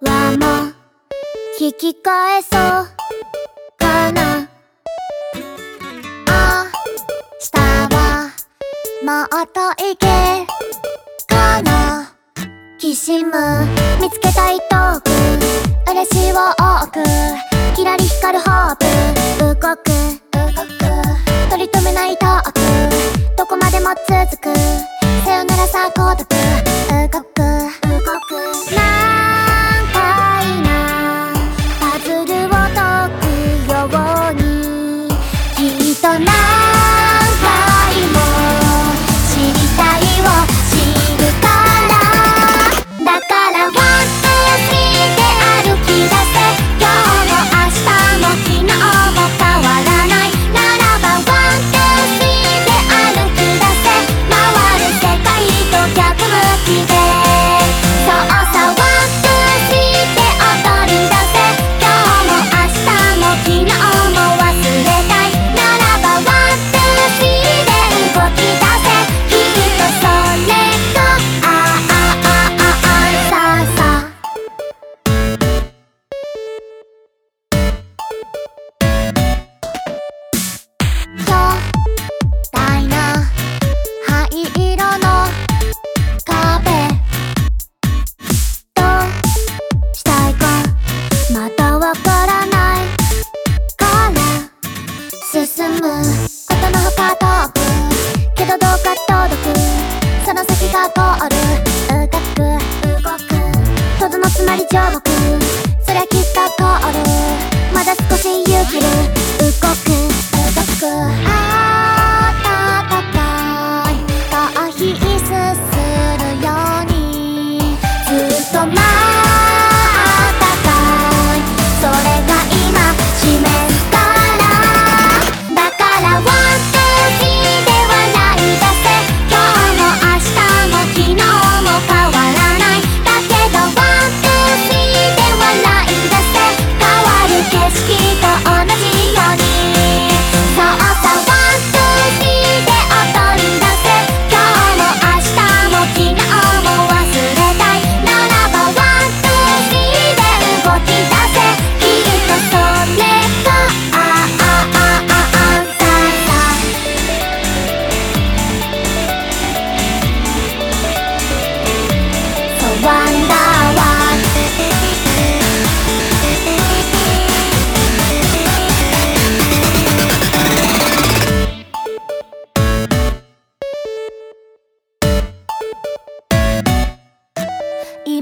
わも聞き返そうかな。あしたはもっといけかな。きしむ見つけたいトーク」「うれしを多く。きらり光るホープ。動く動く。取り留めないトーク。どこまでも続く。さよならさ孤独むことのほか遠く。けどどうか届く。その先がゴールうかく。動く。とどのつまり上空そりゃきっとゴールまだ少し勇気る。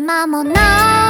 間もない